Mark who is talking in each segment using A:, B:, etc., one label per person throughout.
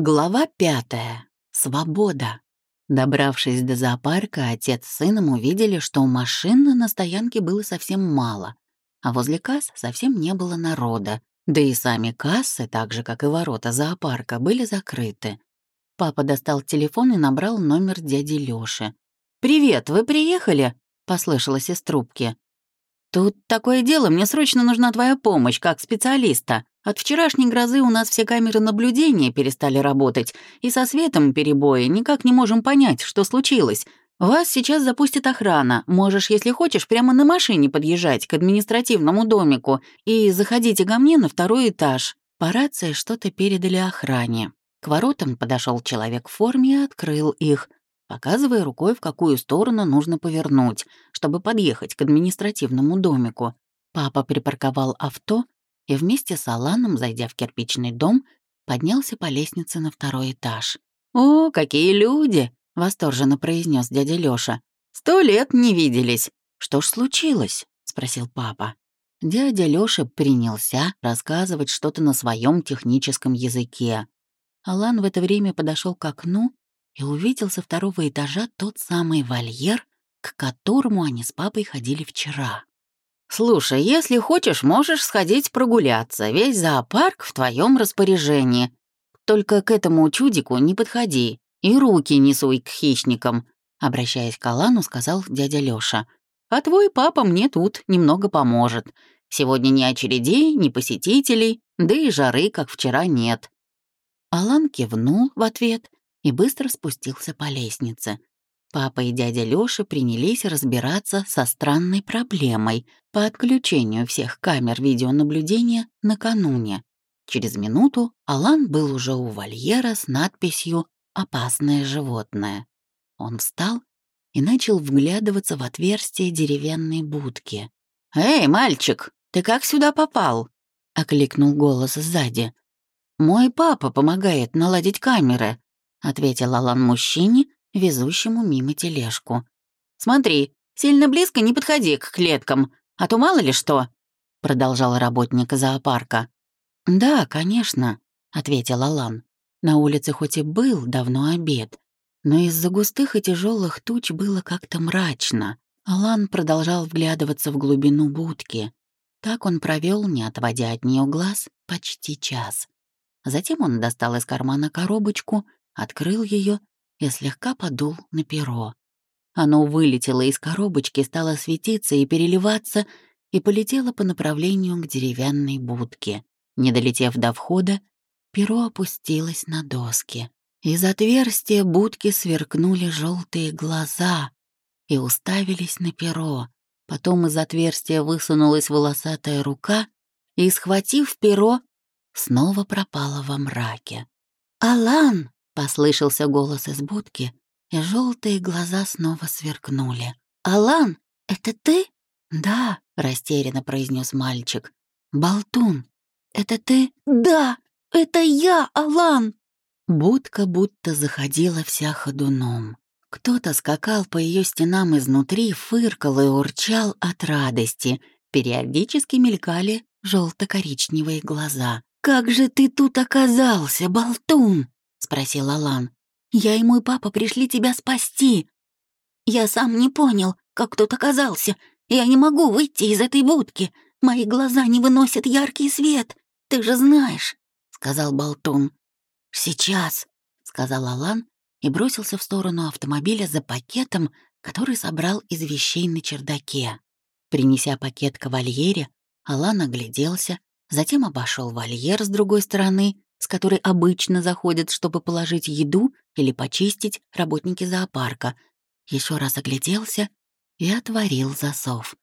A: Глава пятая. Свобода. Добравшись до зоопарка, отец с сыном увидели, что машин на стоянке было совсем мало, а возле касс совсем не было народа, да и сами кассы, так же, как и ворота зоопарка, были закрыты. Папа достал телефон и набрал номер дяди Лёши. «Привет, вы приехали?» — послышалось из трубки. «Тут такое дело, мне срочно нужна твоя помощь, как специалиста. От вчерашней грозы у нас все камеры наблюдения перестали работать, и со светом перебои никак не можем понять, что случилось. Вас сейчас запустит охрана. Можешь, если хочешь, прямо на машине подъезжать к административному домику и заходите ко мне на второй этаж». По рации что-то передали охране. К воротам подошел человек в форме и открыл их, показывая рукой, в какую сторону нужно повернуть, чтобы подъехать к административному домику. Папа припарковал авто и вместе с Аланом, зайдя в кирпичный дом, поднялся по лестнице на второй этаж. «О, какие люди!» — восторженно произнес дядя Лёша. «Сто лет не виделись. Что ж случилось?» — спросил папа. Дядя Лёша принялся рассказывать что-то на своем техническом языке. Алан в это время подошел к окну и увидел со второго этажа тот самый вольер, к которому они с папой ходили вчера. «Слушай, если хочешь, можешь сходить прогуляться. Весь зоопарк в твоем распоряжении. Только к этому чудику не подходи и руки не суй к хищникам», обращаясь к Алану, сказал дядя Лёша. «А твой папа мне тут немного поможет. Сегодня ни очередей, ни посетителей, да и жары, как вчера, нет». Алан кивнул в ответ и быстро спустился по лестнице. Папа и дядя Лёша принялись разбираться со странной проблемой по отключению всех камер видеонаблюдения накануне. Через минуту Алан был уже у вольера с надписью «Опасное животное». Он встал и начал вглядываться в отверстие деревянной будки. «Эй, мальчик, ты как сюда попал?» — окликнул голос сзади. «Мой папа помогает наладить камеры», — ответил Алан мужчине, везущему мимо тележку. «Смотри, сильно близко не подходи к клеткам, а то мало ли что», — продолжал работник зоопарка. «Да, конечно», — ответил Алан. На улице хоть и был давно обед, но из-за густых и тяжелых туч было как-то мрачно. Алан продолжал вглядываться в глубину будки. Так он провел, не отводя от нее глаз, почти час. Затем он достал из кармана коробочку, открыл ее и слегка подул на перо. Оно вылетело из коробочки, стало светиться и переливаться, и полетело по направлению к деревянной будке. Не долетев до входа, перо опустилось на доски. Из отверстия будки сверкнули желтые глаза и уставились на перо. Потом из отверстия высунулась волосатая рука и, схватив перо, снова пропала во мраке. «Алан!» — послышался голос из будки, и желтые глаза снова сверкнули. «Алан, это ты?» «Да», — растерянно произнес мальчик. «Болтун, это ты?» «Да, это я, Алан!» Будка будто заходила вся ходуном. Кто-то скакал по ее стенам изнутри, фыркал и урчал от радости. Периодически мелькали желто-коричневые глаза. «Как же ты тут оказался, болтун?» — спросил Алан. «Я и мой папа пришли тебя спасти». «Я сам не понял, как тут оказался. Я не могу выйти из этой будки. Мои глаза не выносят яркий свет. Ты же знаешь», — сказал болтун. «Сейчас», — сказал Алан и бросился в сторону автомобиля за пакетом, который собрал из вещей на чердаке. Принеся пакет к вольере, Алан огляделся, затем обошел вольер с другой стороны, с которой обычно заходят, чтобы положить еду или почистить работники зоопарка, еще раз огляделся и отворил засов.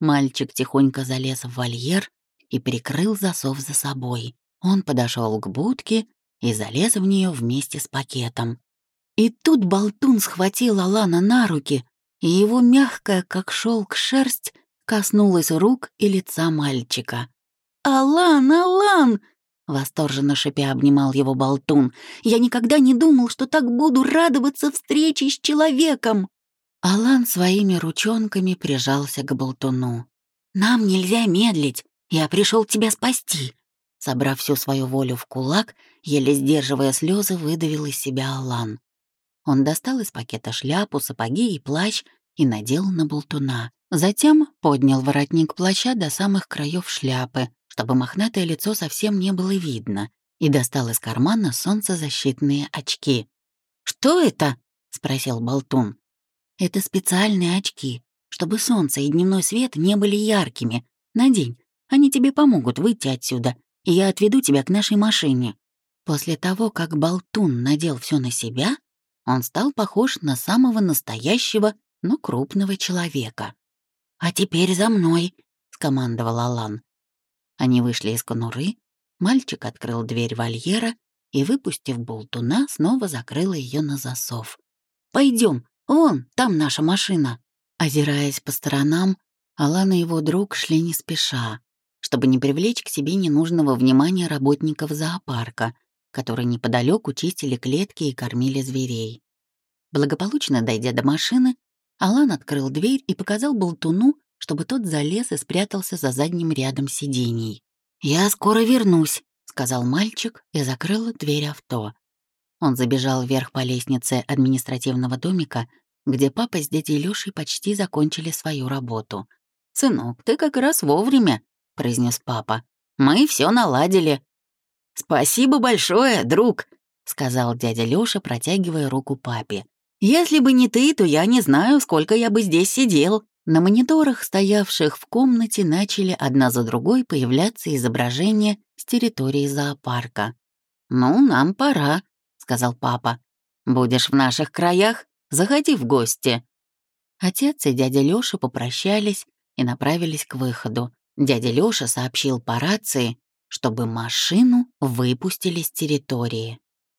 A: Мальчик тихонько залез в вольер и прикрыл засов за собой. Он подошел к будке и залез в нее вместе с пакетом. И тут болтун схватил Алана на руки, и его мягкая, как шелк шерсть, коснулась рук и лица мальчика. «Алан, Алан!» — восторженно шипя обнимал его болтун. «Я никогда не думал, что так буду радоваться встрече с человеком!» Алан своими ручонками прижался к болтуну. «Нам нельзя медлить. Я пришел тебя спасти», — Собрав всю свою волю в кулак, еле сдерживая слезы, выдавил из себя Алан. Он достал из пакета шляпу, сапоги и плащ и надел на болтуна. Затем поднял воротник плаща до самых краев шляпы, чтобы мохнатое лицо совсем не было видно, и достал из кармана солнцезащитные очки. «Что это?» — спросил болтун. «Это специальные очки, чтобы солнце и дневной свет не были яркими. Надень, они тебе помогут выйти отсюда, и я отведу тебя к нашей машине». После того, как болтун надел все на себя, он стал похож на самого настоящего, но крупного человека. «А теперь за мной», — скомандовал Алан. Они вышли из конуры, мальчик открыл дверь вольера и, выпустив болтуна, снова закрыл ее на засов. Пойдем, вон, там наша машина». Озираясь по сторонам, Алан и его друг шли не спеша, чтобы не привлечь к себе ненужного внимания работников зоопарка, которые неподалеку чистили клетки и кормили зверей. Благополучно дойдя до машины, Алан открыл дверь и показал болтуну, чтобы тот залез и спрятался за задним рядом сидений. «Я скоро вернусь», — сказал мальчик и закрыл дверь авто. Он забежал вверх по лестнице административного домика, где папа с дядей Лёшей почти закончили свою работу. «Сынок, ты как раз вовремя», — произнес папа. «Мы все наладили». «Спасибо большое, друг», — сказал дядя Лёша, протягивая руку папе. «Если бы не ты, то я не знаю, сколько я бы здесь сидел». На мониторах, стоявших в комнате, начали одна за другой появляться изображения с территории зоопарка. «Ну, нам пора», — сказал папа. «Будешь в наших краях? Заходи в гости». Отец и дядя Лёша попрощались и направились к выходу. Дядя Лёша сообщил по рации, чтобы машину выпустили с территории.